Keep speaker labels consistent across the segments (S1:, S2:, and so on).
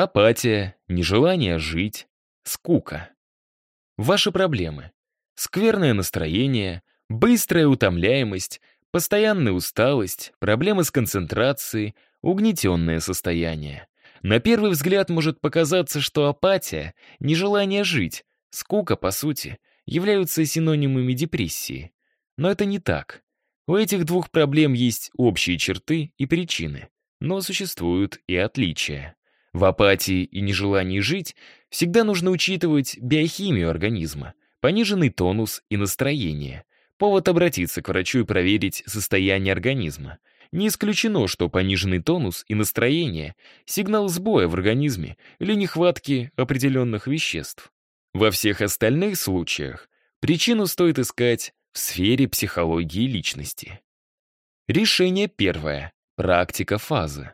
S1: Апатия, нежелание жить, скука. Ваши проблемы. Скверное настроение, быстрая утомляемость, постоянная усталость, проблемы с концентрацией, угнетенное состояние. На первый взгляд может показаться, что апатия, нежелание жить, скука, по сути, являются синонимами депрессии. Но это не так. У этих двух проблем есть общие черты и причины, но существуют и отличия. В апатии и нежелании жить всегда нужно учитывать биохимию организма, пониженный тонус и настроение. Повод обратиться к врачу и проверить состояние организма. Не исключено, что пониженный тонус и настроение — сигнал сбоя в организме или нехватки определенных веществ. Во всех остальных случаях причину стоит искать в сфере психологии личности. Решение первое. Практика фазы.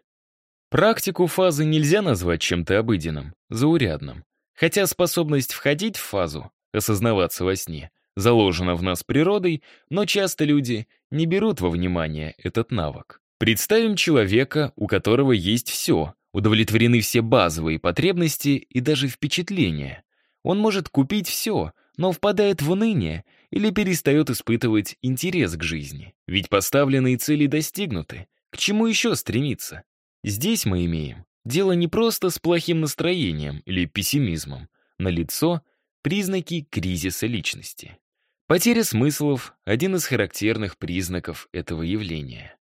S1: Практику фазы нельзя назвать чем-то обыденным, заурядным. Хотя способность входить в фазу, осознаваться во сне, заложена в нас природой, но часто люди не берут во внимание этот навык. Представим человека, у которого есть все, удовлетворены все базовые потребности и даже впечатления. Он может купить все, но впадает в уныние или перестает испытывать интерес к жизни. Ведь поставленные цели достигнуты. К чему еще стремиться? Здесь мы имеем дело не просто с плохим настроением или пессимизмом, на лицо признаки кризиса личности. Потеря смыслов — один из характерных признаков этого явления.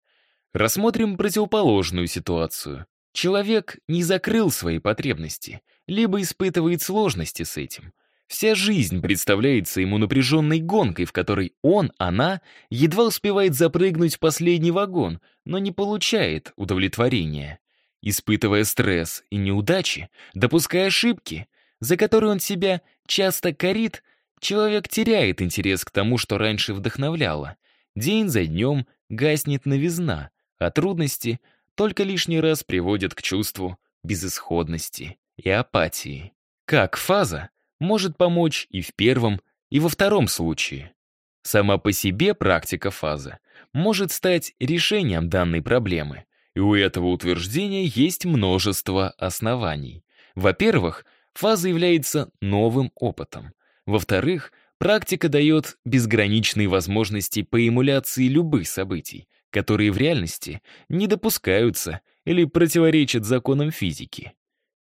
S1: Рассмотрим противоположную ситуацию. Человек не закрыл свои потребности, либо испытывает сложности с этим. Вся жизнь представляется ему напряженной гонкой, в которой он, она, едва успевает запрыгнуть в последний вагон, но не получает удовлетворения. Испытывая стресс и неудачи, допуская ошибки, за которые он себя часто корит, человек теряет интерес к тому, что раньше вдохновляло. День за днем гаснет новизна, а трудности только лишний раз приводят к чувству безысходности и апатии. Как фаза может помочь и в первом, и во втором случае. Сама по себе практика фазы может стать решением данной проблемы, и у этого утверждения есть множество оснований. Во-первых, фаза является новым опытом. Во-вторых, практика дает безграничные возможности по эмуляции любых событий, которые в реальности не допускаются или противоречат законам физики.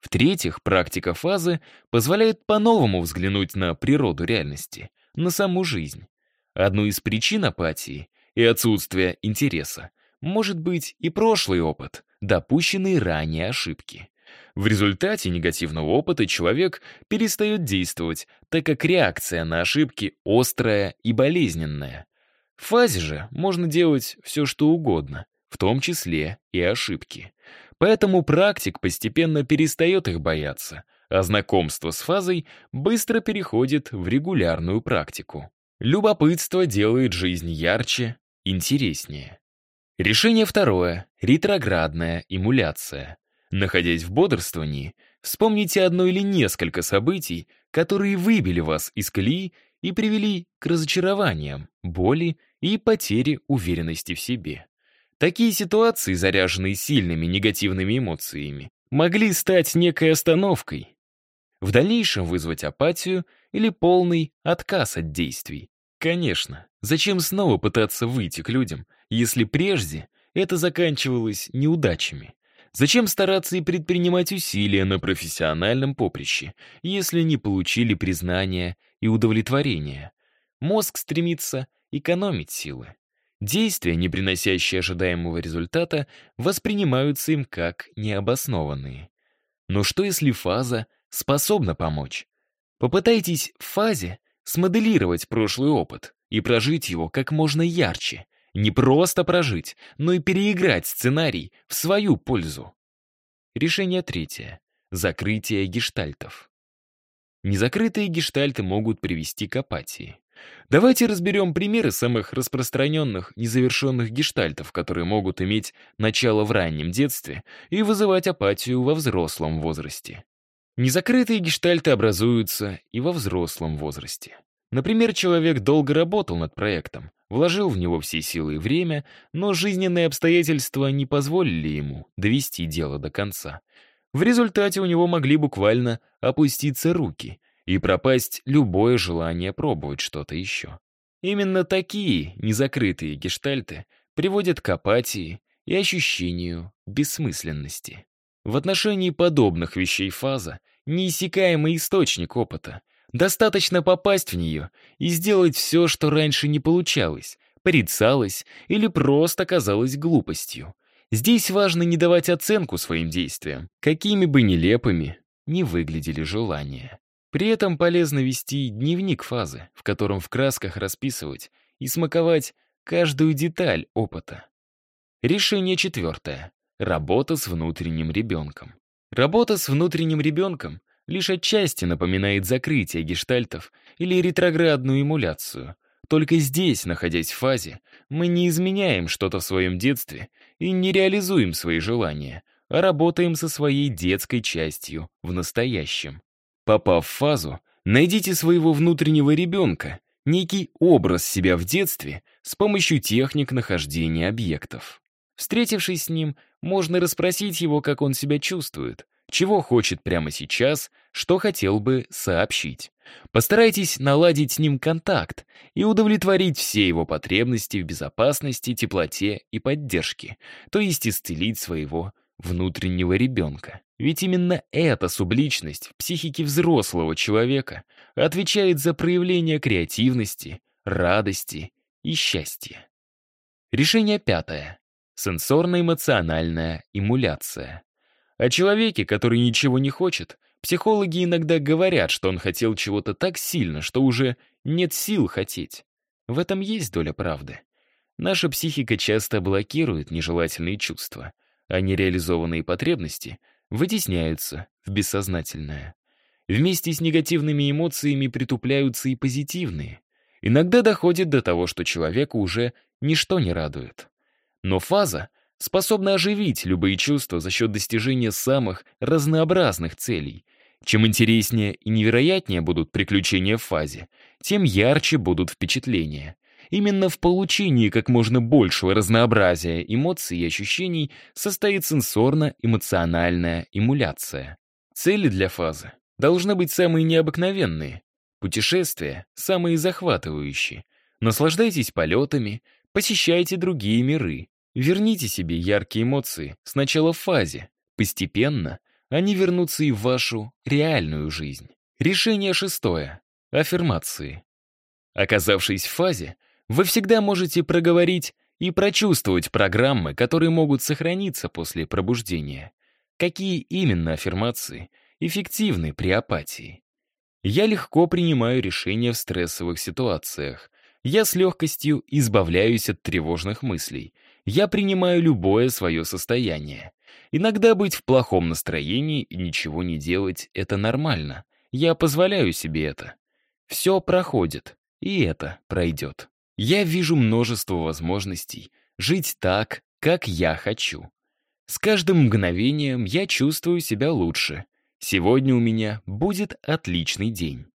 S1: В-третьих, практика фазы позволяет по-новому взглянуть на природу реальности, на саму жизнь. Одной из причин апатии и отсутствия интереса может быть и прошлый опыт, допущенные ранее ошибки. В результате негативного опыта человек перестает действовать, так как реакция на ошибки острая и болезненная. В фазе же можно делать все, что угодно, в том числе и ошибки. Поэтому практик постепенно перестает их бояться, а знакомство с фазой быстро переходит в регулярную практику. Любопытство делает жизнь ярче, интереснее. Решение второе — ретроградная эмуляция. Находясь в бодрствовании, вспомните одно или несколько событий, которые выбили вас из колеи и привели к разочарованиям, боли и потере уверенности в себе. Такие ситуации, заряженные сильными негативными эмоциями, могли стать некой остановкой, в дальнейшем вызвать апатию или полный отказ от действий. Конечно, зачем снова пытаться выйти к людям, если прежде это заканчивалось неудачами? Зачем стараться и предпринимать усилия на профессиональном поприще, если не получили признания и удовлетворения? Мозг стремится экономить силы. Действия, не приносящие ожидаемого результата, воспринимаются им как необоснованные. Но что если фаза способна помочь? Попытайтесь в фазе смоделировать прошлый опыт и прожить его как можно ярче. Не просто прожить, но и переиграть сценарий в свою пользу. Решение третье. Закрытие гештальтов. Незакрытые гештальты могут привести к апатии. Давайте разберем примеры самых распространенных незавершенных гештальтов, которые могут иметь начало в раннем детстве и вызывать апатию во взрослом возрасте. Незакрытые гештальты образуются и во взрослом возрасте. Например, человек долго работал над проектом, вложил в него все силы и время, но жизненные обстоятельства не позволили ему довести дело до конца. В результате у него могли буквально опуститься руки и пропасть любое желание пробовать что-то еще. Именно такие незакрытые гештальты приводят к апатии и ощущению бессмысленности. В отношении подобных вещей фаза — неиссякаемый источник опыта. Достаточно попасть в нее и сделать все, что раньше не получалось, порицалось или просто казалось глупостью. Здесь важно не давать оценку своим действиям, какими бы нелепыми ни выглядели желания. При этом полезно вести дневник фазы, в котором в красках расписывать и смаковать каждую деталь опыта. Решение четвертое. Работа с внутренним ребенком. Работа с внутренним ребенком лишь отчасти напоминает закрытие гештальтов или ретроградную эмуляцию. Только здесь, находясь в фазе, мы не изменяем что-то в своем детстве и не реализуем свои желания, а работаем со своей детской частью в настоящем. Попав в фазу, найдите своего внутреннего ребенка, некий образ себя в детстве с помощью техник нахождения объектов. Встретившись с ним, можно расспросить его, как он себя чувствует, чего хочет прямо сейчас, что хотел бы сообщить. Постарайтесь наладить с ним контакт и удовлетворить все его потребности в безопасности, теплоте и поддержке, то есть исцелить своего внутреннего ребенка. Ведь именно эта субличность в психике взрослого человека отвечает за проявление креативности, радости и счастья. Решение пятое. Сенсорно-эмоциональная эмуляция. О человеке, который ничего не хочет, психологи иногда говорят, что он хотел чего-то так сильно, что уже нет сил хотеть. В этом есть доля правды. Наша психика часто блокирует нежелательные чувства, а нереализованные потребности вытесняются в бессознательное. Вместе с негативными эмоциями притупляются и позитивные. Иногда доходит до того, что человеку уже ничто не радует. Но фаза способна оживить любые чувства за счет достижения самых разнообразных целей. Чем интереснее и невероятнее будут приключения в фазе, тем ярче будут впечатления. Именно в получении как можно большего разнообразия эмоций и ощущений состоит сенсорно-эмоциональная эмуляция. Цели для фазы должны быть самые необыкновенные, путешествия — самые захватывающие. Наслаждайтесь полетами, посещайте другие миры. Верните себе яркие эмоции сначала в фазе, постепенно они вернутся и в вашу реальную жизнь. Решение шестое. Аффирмации. Оказавшись в фазе, вы всегда можете проговорить и прочувствовать программы, которые могут сохраниться после пробуждения. Какие именно аффирмации эффективны при апатии? Я легко принимаю решения в стрессовых ситуациях. Я с легкостью избавляюсь от тревожных мыслей — я принимаю любое свое состояние. Иногда быть в плохом настроении и ничего не делать — это нормально. Я позволяю себе это. Все проходит, и это пройдет. Я вижу множество возможностей жить так, как я хочу. С каждым мгновением я чувствую себя лучше. Сегодня у меня будет отличный день.